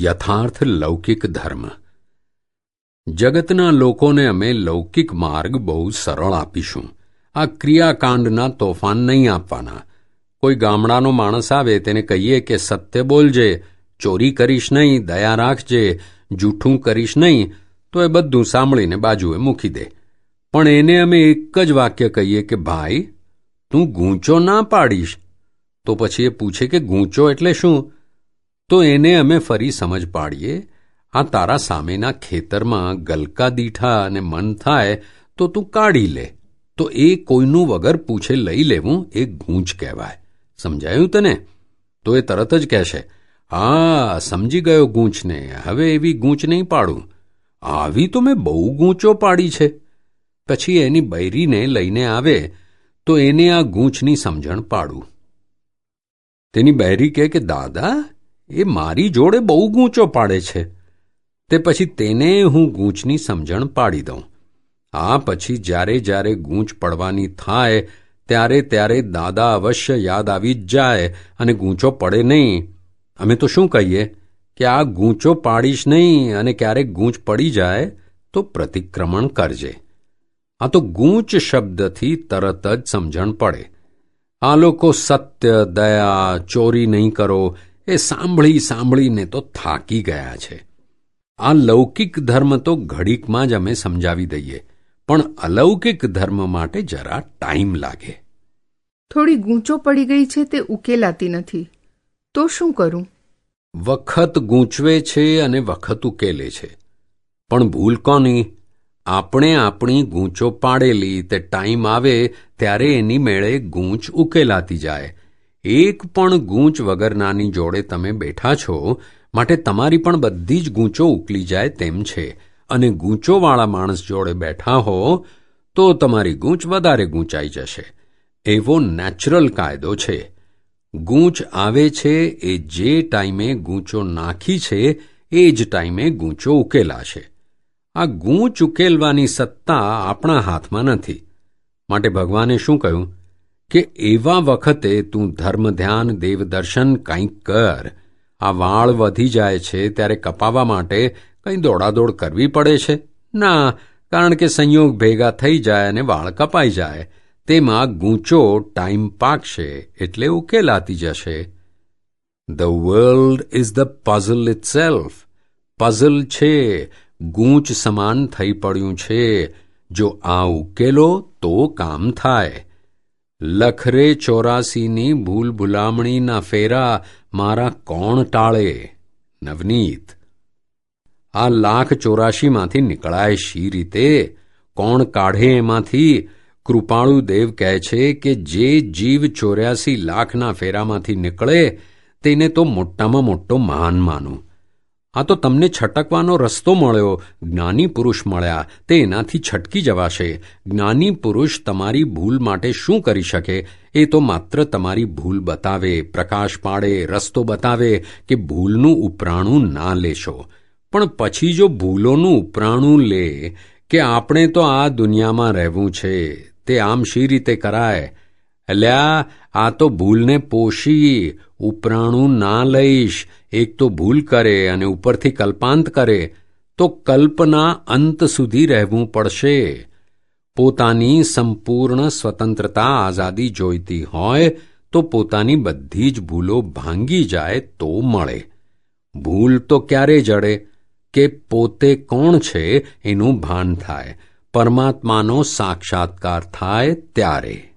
યથાર્થ લૌકિક ધર્મ. જગતના લોકોને અમે લૌકિક માર્ગ બહુ સરળ આપીશું. આ ક્રિયાકાંડના તોફાન નહીં આપવાના. કોઈ ગામડાનો માણસ આવે તેને કહીએ કે સત્ય બોલજે ચોરી કરીશ નહીં, દયા રાખજે જૂઠું કરીશ નહીં, તો એ બધું સાંભળીને બાજુએ મૂકી દે. પણ એને અમે એક જ વાક્ય કહીએ કે, ભાઈ, તું ગૂંચો ના પાડીશ. તો પછી એ પૂછે કે, ગૂંચો એટલે શું? તો એને અમે ફરી સમજ પાડીએ, આ તારા સામેના ખેતરમાં ગલકા દીઠા અને મન થાય તો તું કાઢી લે, તો એ કોઈનું વગર પૂછે લઈ લેવું, એ ગૂંચ કહેવાય. સમજાયું તને? તો એ તરત જ કહેશે, હા, સમજી ગયો ગૂંચને, હવે એવી ગૂંચ નહીં પાડું. આવી તો મેં બહુ ગૂંચો પાડી છે. પછી એની બૈરીને લઈને આવે, તો એને આ ગૂંચની સમજણ પાડું. તેની બૈરી કહે કે, દાદા એ મારી જોડે બહુ ગૂંચો પાડે છે. તે પછી તેને હું ગૂંચની સમજણ પાડી દઉં. આ પછી જ્યારે જ્યારે ગૂંચ પડવાની થાય, ત્યારે ત્યારે દાદા અવશ્ય યાદ આવી જ જાય અને ગૂંચો પડે નહીં. અમે તો શું કહીએ? કે આ ગૂંચો પાડીશ નહીં અને ક્યારેક ગૂંચ પડી જાય તો પ્રતિક્રમણ કરજે. આ તો ગૂંચ શબ્દથી તરત જ સમજણ પડે. આ લોકો સત્ય, દયા, ચોરી નહીં કરો. એ સાંભળી સાંભળીને તો થાકી ગયા છે. આ લૌકિક ધર્મ તો ઘડીકમાં જ અમે સમજાવી દઈએ પણ અલૌકિક ધર્મ માટે જરા ટાઈમ લાગે. થોડી ગૂંચો પડી ગઈ છે તે ઉકેલાતી નથી. તો શું કરું? વખત ગૂંચવે છે અને વખત ઉકેલે છે. પણ ભૂલ કોની? આપણે આપણી ગૂંચો પાડેલી તે ટાઈમ આવે ત્યારે એની મેળે ગૂંચ ઉકેલાતી જાય. એક પણ ગૂંચ વગરનાની જોડે તમે બેઠા છો, માટે તમારી પણ બધી જ ગૂંચો ઉકલી જાય તેમ છે. અને ગૂંચોવાળા માણસ જોડે બેઠા હો, તો તમારી ગૂંચ વધારે ગૂંચાઈ જશે. એવો નેચરલ કાયદો છે. ગૂંચ આવે છે એ જે ટાઈમે ગૂંચો નાખી છે, એ જ ટાઈમે ગૂંચો ઉકેલાશે આ ગૂંચ ઉકેલવાની સત્તા આપણા હાથમાં નથી. માટે ભગવાને શું કહ્યું? કે એવા વખતે તું ધર્મ ધ્યાન દેવદર્શન કંઈક કર. આ વાળ વધી જાય છે ત્યારે કપાવવા માટે કંઈ દોડાદોડ કરવી પડે છે? ના, કારણ કે સંયોગ ભેગા થઈ જાય અને વાળ કપાઈ જાય. તેમાં ગૂંચો ટાઈમ પાકશે એટલે ઉકેલાતી જશે. The world is the puzzle itself puzzle છે, ગૂંચ સમાન થઈ પડ્યું છે. જો આ ઉકેલો તો કામ થાય. લખરે ચોરાસીની ભૂલ ભૂલામણીના ફેરા મારા કોણ ટાળે? નવનીત. આ લાખ ચોરાશીમાંથી નીકળાય શી રીતે? કોણ કાઢે એમાંથી? કૃપાળુ દેવ કહે છે કે જે જીવ ચોર્યાસી લાખના ફેરામાંથી નીકળે, તેને તો મોટામાં મોટો મહાન માનું. આ તો તમને છટકવાનો રસ્તો મળ્યો. જ્ઞાની પુરુષ મળ્યા. તે એનાથી છટકી જવાશે. જ્ઞાની પુરુષ તમારી ભૂલ માટે શું કરી શકે? એ તો માત્ર તમારી ભૂલ બતાવે, પ્રકાશ પાડે, રસ્તો બતાવે કે ભૂલનું ઉપરાણું ના લેશો. પણ પછી જો ભૂલોનું ઉપરાણું લે કે આપણે તો આ દુનિયામાં રહેવું છે, તે આમ શી રીતે કરાય? અલ્યા, આ તો ભૂલને પોષી ઉપરાણું ના લઈશ. એક તો ભૂલ કરે અને ઉપરથી કલ્પાંત કરે, તો કલ્પના અંત સુધી રહેવું પડશે. પોતાની સંપૂર્ણ સ્વતંત્રતા આઝાદી જોઈતી હોય, તો પોતાની બધી જ ભૂલો ભાંગી જાય તો મળે. ભૂલ તો ક્યારે જડે? કે પોતે કોણ છે એનું ભાન થાય. પરમાત્માનો સાક્ષાત્કાર થાય ત્યારે.